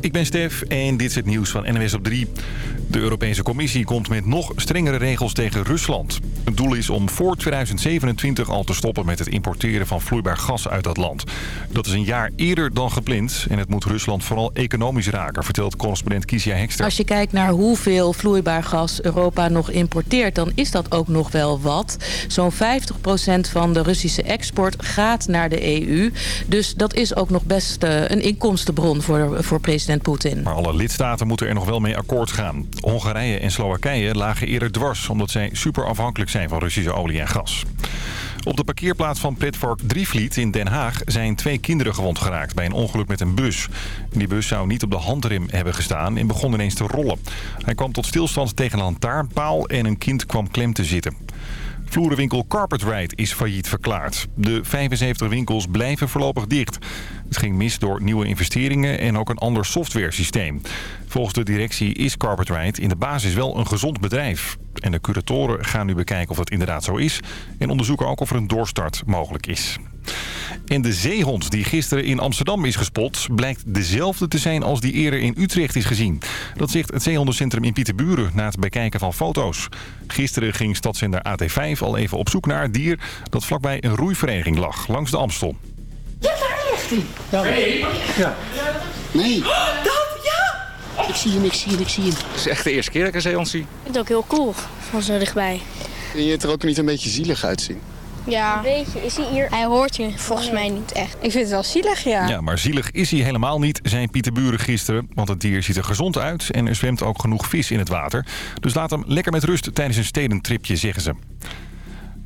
ik ben Stef en dit is het nieuws van NWS op 3. De Europese Commissie komt met nog strengere regels tegen Rusland. Het doel is om voor 2027 al te stoppen met het importeren van vloeibaar gas uit dat land. Dat is een jaar eerder dan gepland en het moet Rusland vooral economisch raken, vertelt correspondent Kisia Hekster. Als je kijkt naar hoeveel vloeibaar gas Europa nog importeert, dan is dat ook nog wel wat. Zo'n 50% van de Russische export gaat naar de EU. Dus dat is ook nog best uh, een inkomstenbron voor, voor president Maar alle lidstaten moeten er nog wel mee akkoord gaan. Hongarije en Slowakije lagen eerder dwars... omdat zij super afhankelijk zijn van Russische olie en gas. Op de parkeerplaats van Pretpark Drievliet in Den Haag zijn twee kinderen gewond geraakt bij een ongeluk met een bus. Die bus zou niet op de handrem hebben gestaan en begon ineens te rollen. Hij kwam tot stilstand tegen een lantaarnpaal en een kind kwam klem te zitten. Vloerenwinkel Carpetride is failliet verklaard. De 75 winkels blijven voorlopig dicht. Het ging mis door nieuwe investeringen en ook een ander softwaresysteem. Volgens de directie is Carpetride in de basis wel een gezond bedrijf. En de curatoren gaan nu bekijken of dat inderdaad zo is... en onderzoeken ook of er een doorstart mogelijk is. En de zeehond die gisteren in Amsterdam is gespot... blijkt dezelfde te zijn als die eerder in Utrecht is gezien. Dat zegt het zeehondencentrum in Pieterburen na het bekijken van foto's. Gisteren ging stadszender AT5 al even op zoek naar het dier... dat vlakbij een roeivereniging lag, langs de Amstel. Ja, daar ligt hij. Ja. Nee. Ja. Nee. Dat, ja! Ik zie hem, ik zie hem, ik zie hem. Het is echt de eerste keer dat ik een zeehond zie. Ik vind het ook heel cool, van zo dichtbij. Vind je het er ook niet een beetje zielig uitzien? Ja. Een beetje. Is hij hier? Hij hoort je volgens mij niet echt. Ik vind het wel zielig, ja. Ja, maar zielig is hij helemaal niet, zei Pieter Buren gisteren. Want het dier ziet er gezond uit en er zwemt ook genoeg vis in het water. Dus laat hem lekker met rust tijdens een stedentripje, zeggen ze.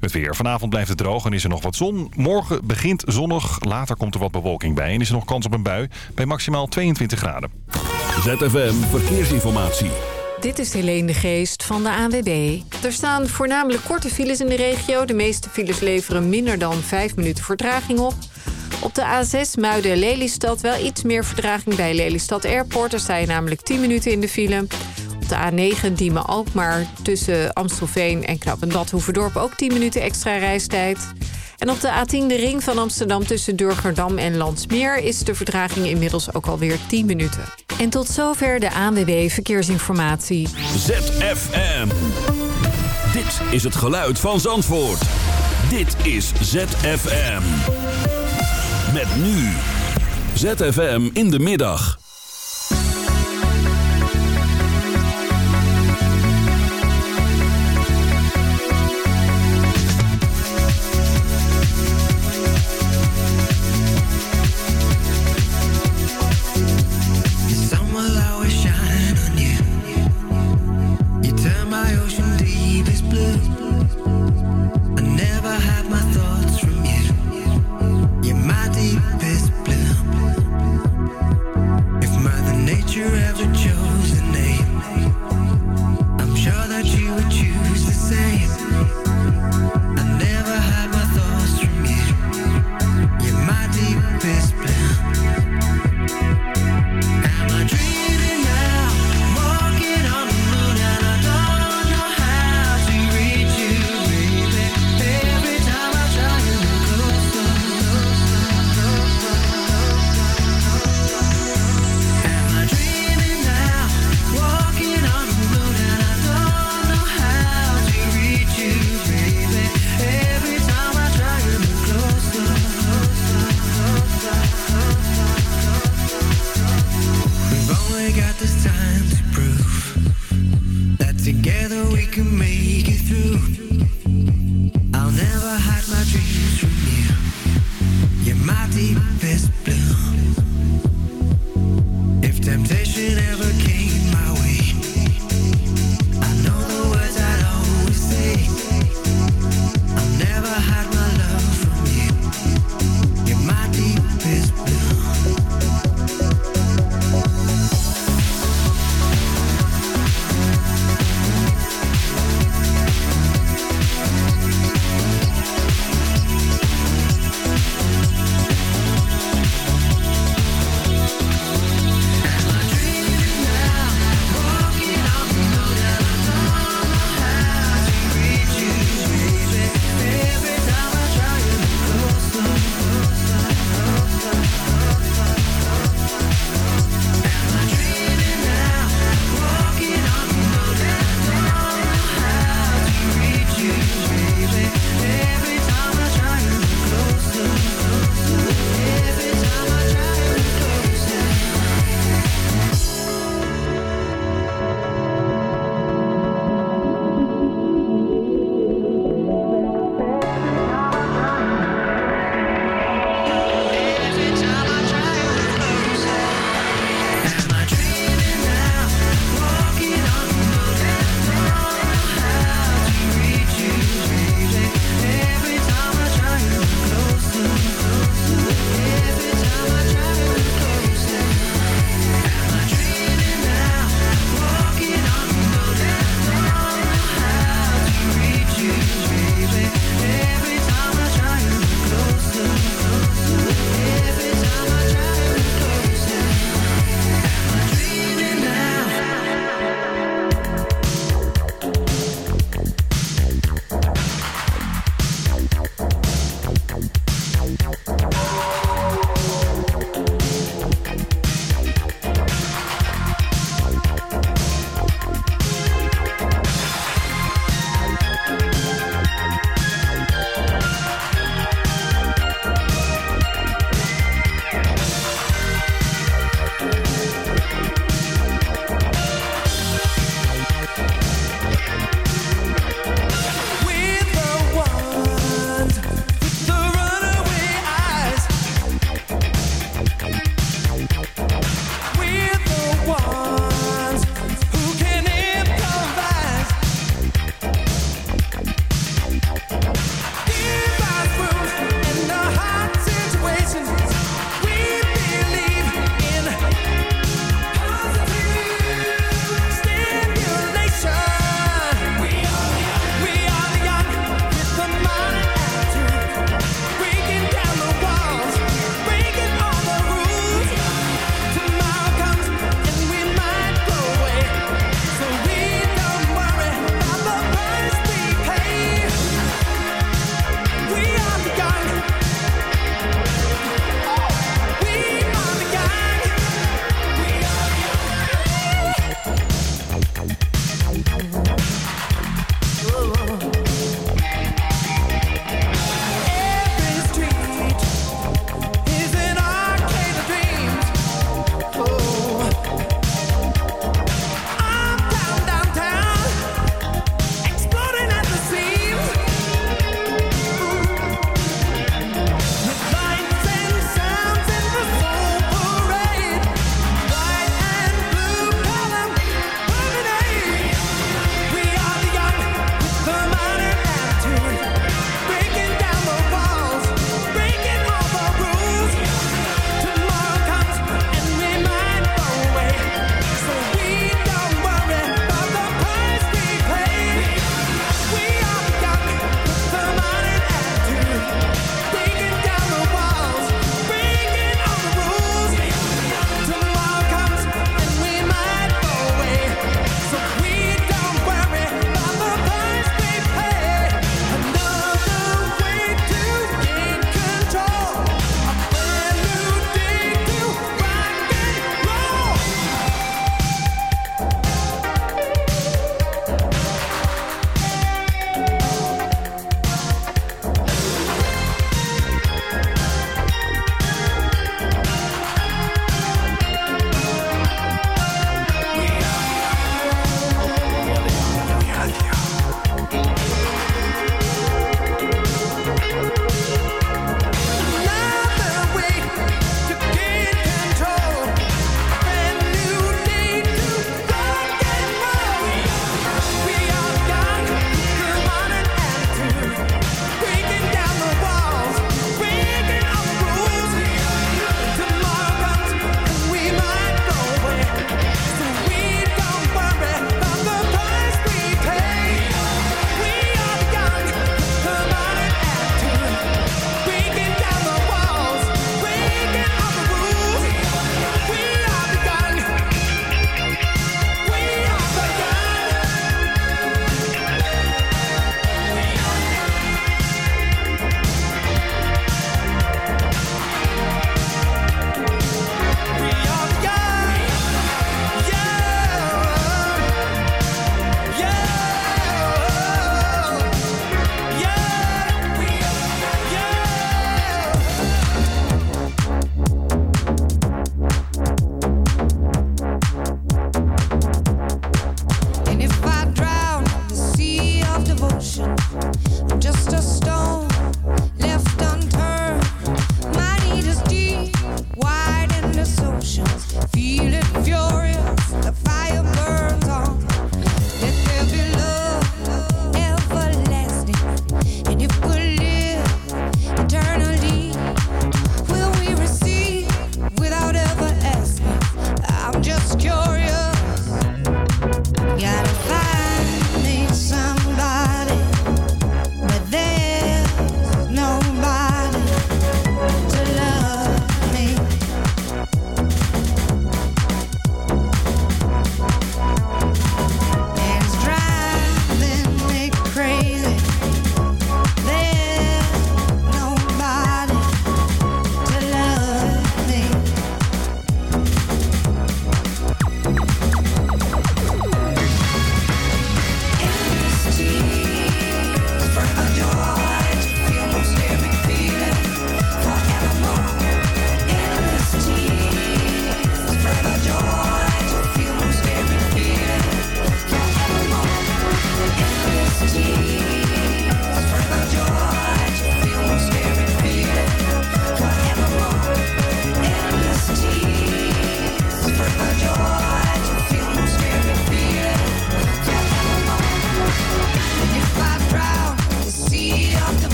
Het weer. Vanavond blijft het droog en is er nog wat zon. Morgen begint zonnig. Later komt er wat bewolking bij en is er nog kans op een bui bij maximaal 22 graden. ZFM Verkeersinformatie. Dit is Helene de Geest van de ANWB. Er staan voornamelijk korte files in de regio. De meeste files leveren minder dan 5 minuten vertraging op. Op de A6 Muiden-Lelystad wel iets meer vertraging bij Lelystad Airport. Daar sta je namelijk 10 minuten in de file. Op de A9 Diemen-Alkmaar tussen Amstelveen en Knappendad Hoeverdorp ook 10 minuten extra reistijd. En op de A10 de ring van Amsterdam tussen Durgerdam en Landsmeer... is de vertraging inmiddels ook alweer 10 minuten. En tot zover de ANWB Verkeersinformatie. ZFM. Dit is het geluid van Zandvoort. Dit is ZFM. Met nu. ZFM in de middag.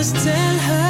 just tell her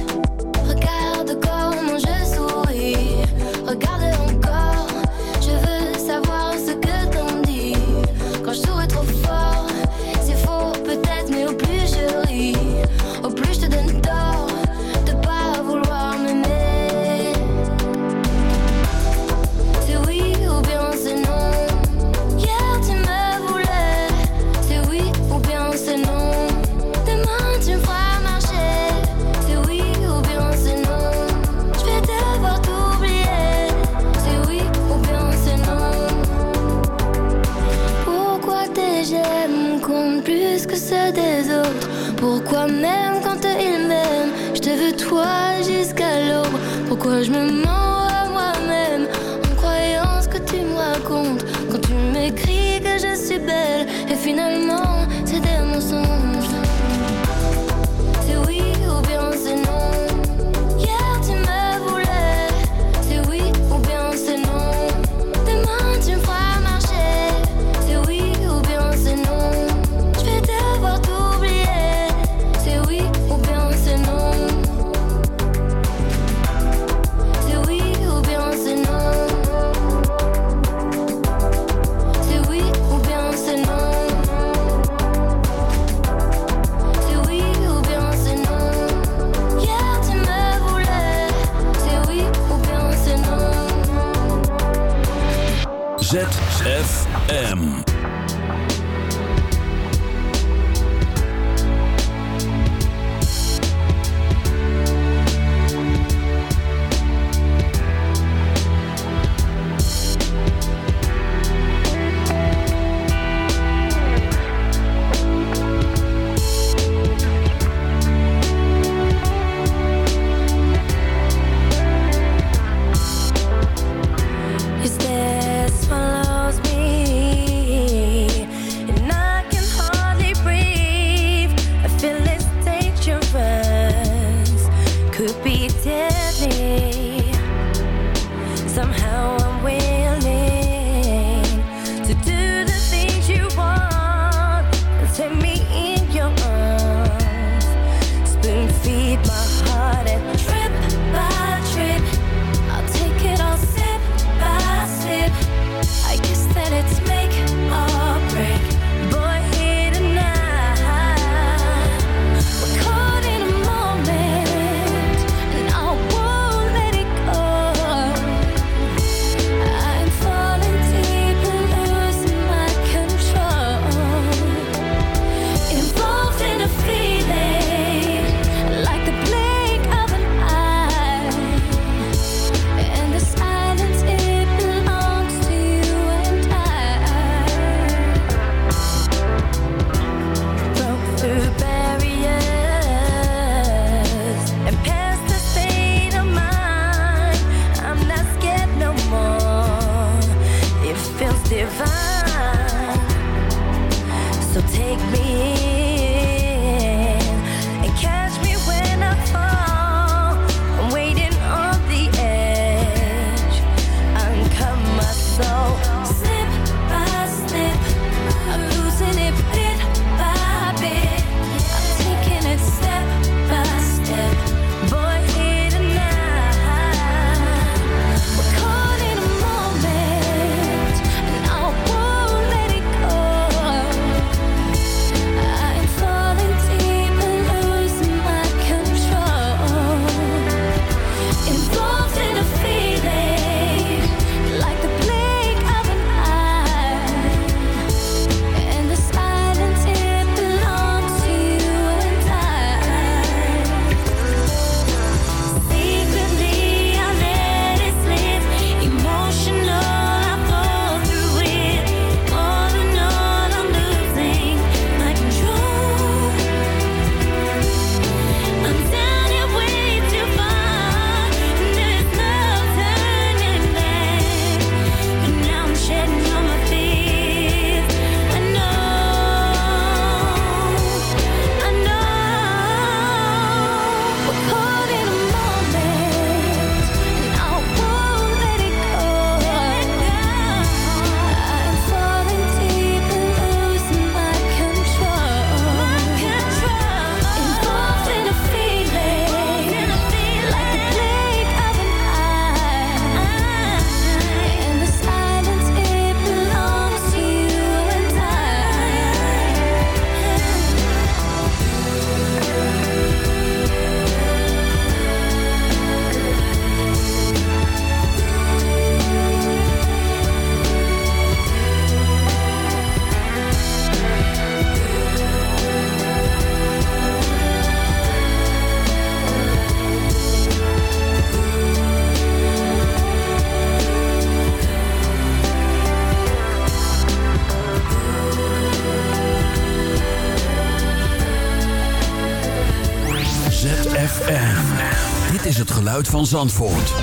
Zandvoort.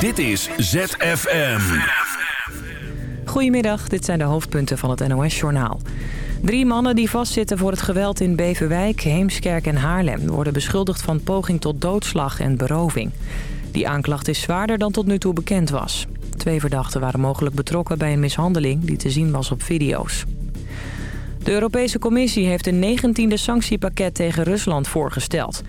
Dit is ZFM. Goedemiddag, dit zijn de hoofdpunten van het NOS-journaal. Drie mannen die vastzitten voor het geweld in Beverwijk, Heemskerk en Haarlem... worden beschuldigd van poging tot doodslag en beroving. Die aanklacht is zwaarder dan tot nu toe bekend was. Twee verdachten waren mogelijk betrokken bij een mishandeling die te zien was op video's. De Europese Commissie heeft een 19e sanctiepakket tegen Rusland voorgesteld.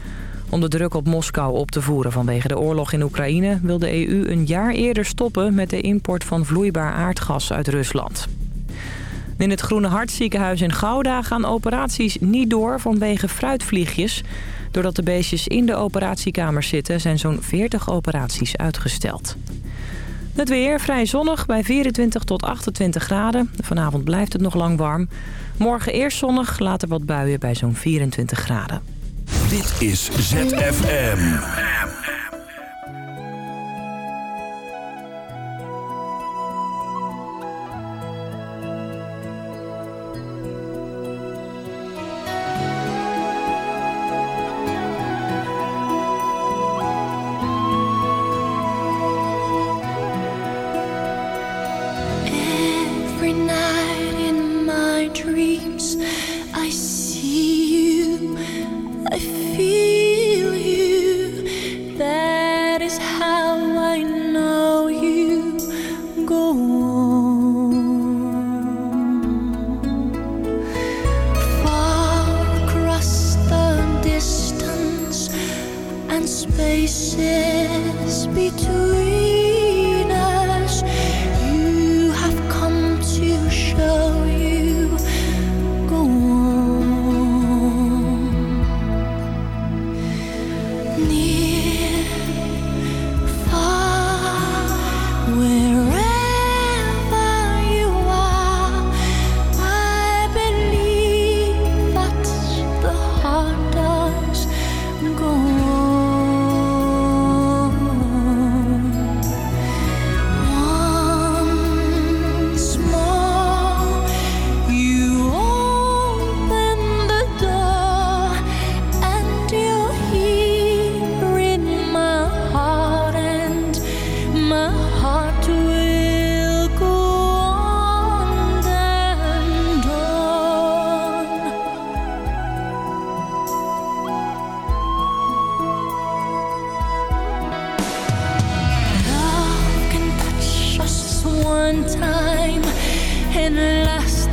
Om de druk op Moskou op te voeren vanwege de oorlog in Oekraïne... wil de EU een jaar eerder stoppen met de import van vloeibaar aardgas uit Rusland. In het Groene Hartziekenhuis in Gouda gaan operaties niet door vanwege fruitvliegjes. Doordat de beestjes in de operatiekamers zitten zijn zo'n 40 operaties uitgesteld. Het weer vrij zonnig bij 24 tot 28 graden. Vanavond blijft het nog lang warm. Morgen eerst zonnig, later wat buien bij zo'n 24 graden. Dit is ZFM. One time and last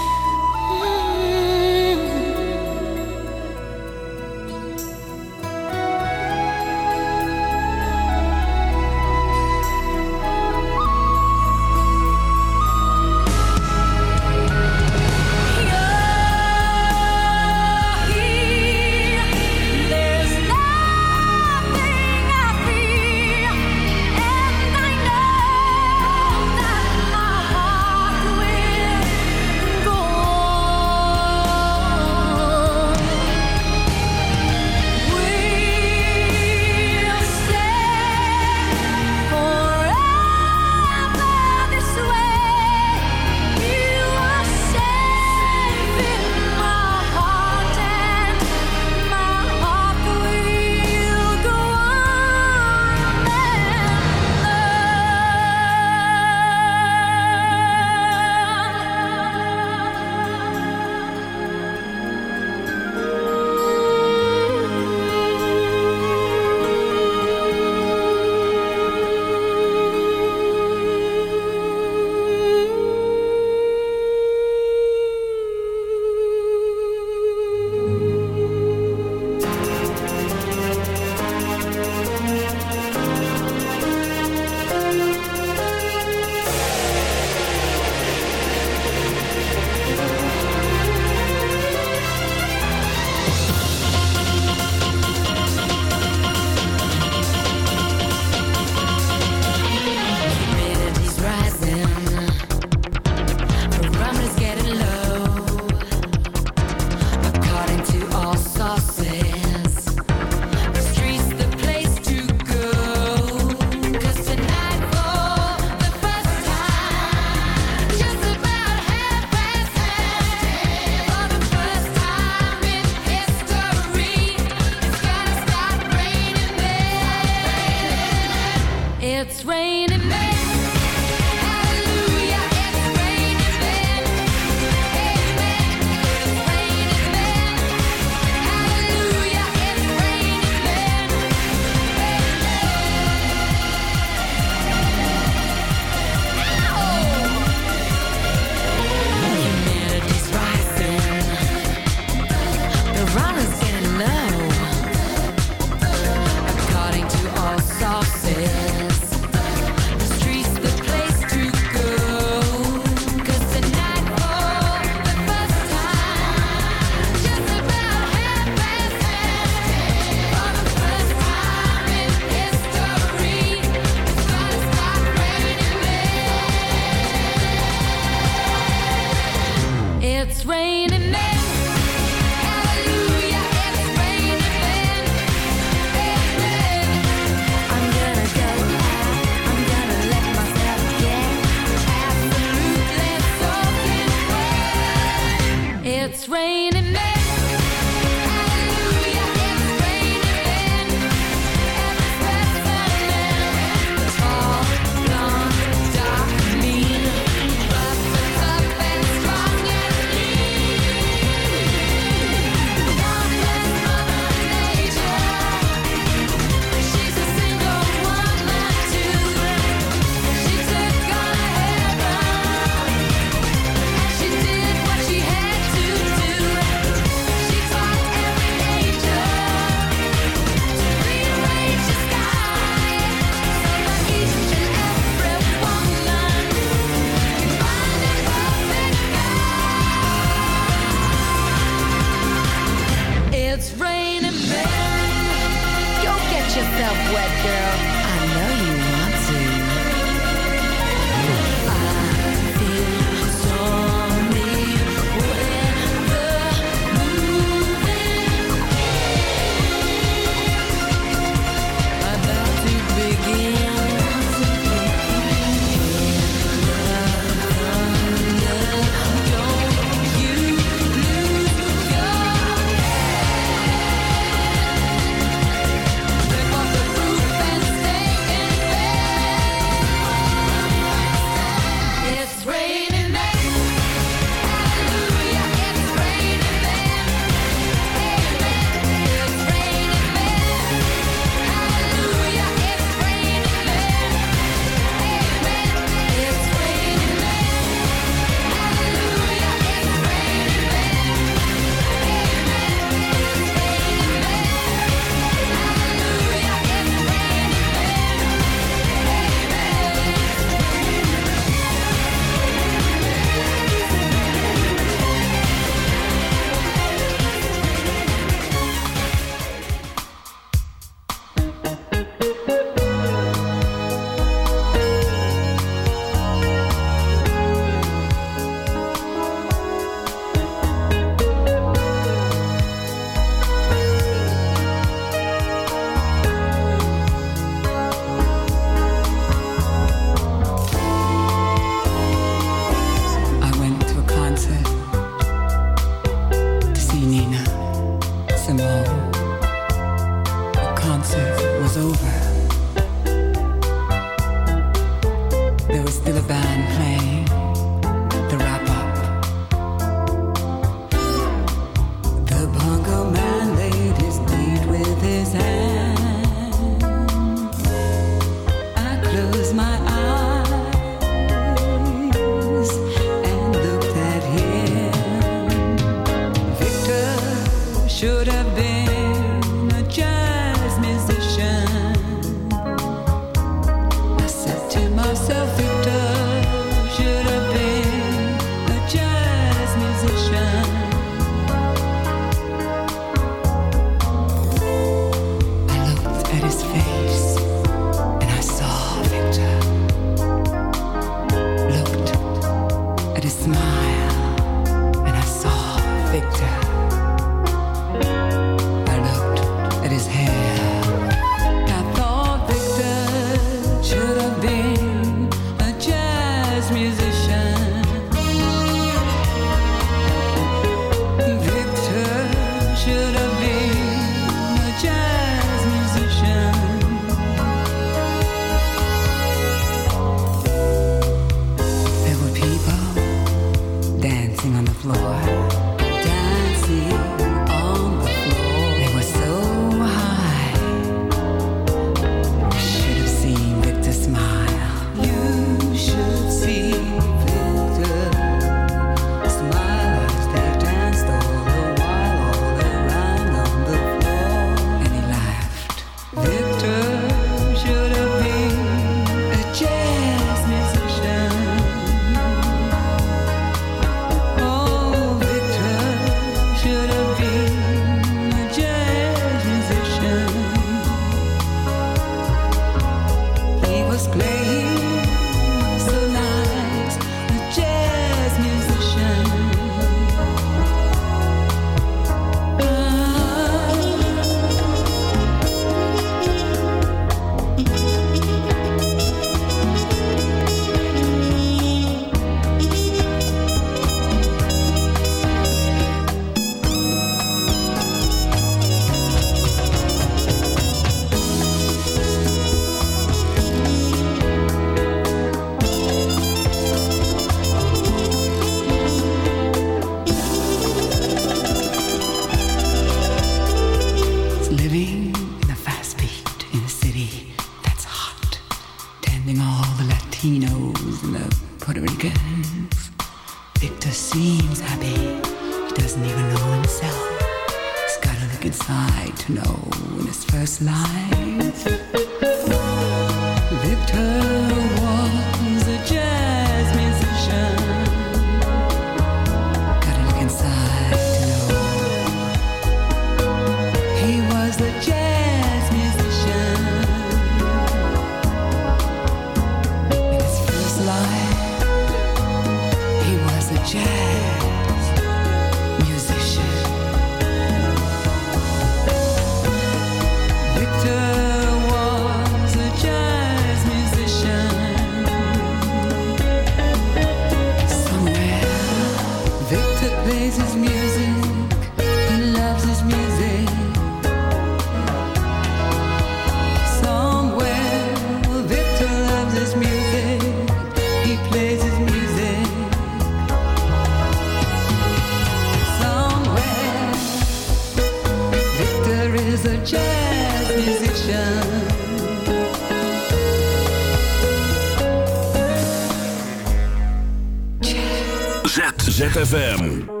ZFM.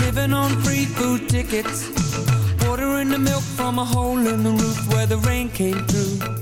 Living on free food tickets. Ordering the milk from a hole in the roof where the rain came through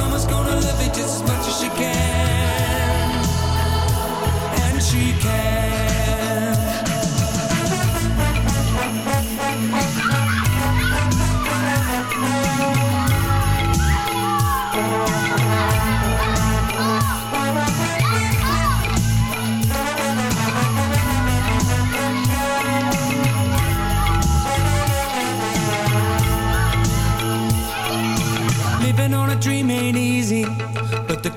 Mama's gonna love it just as much as she can, and she can.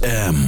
ZFM.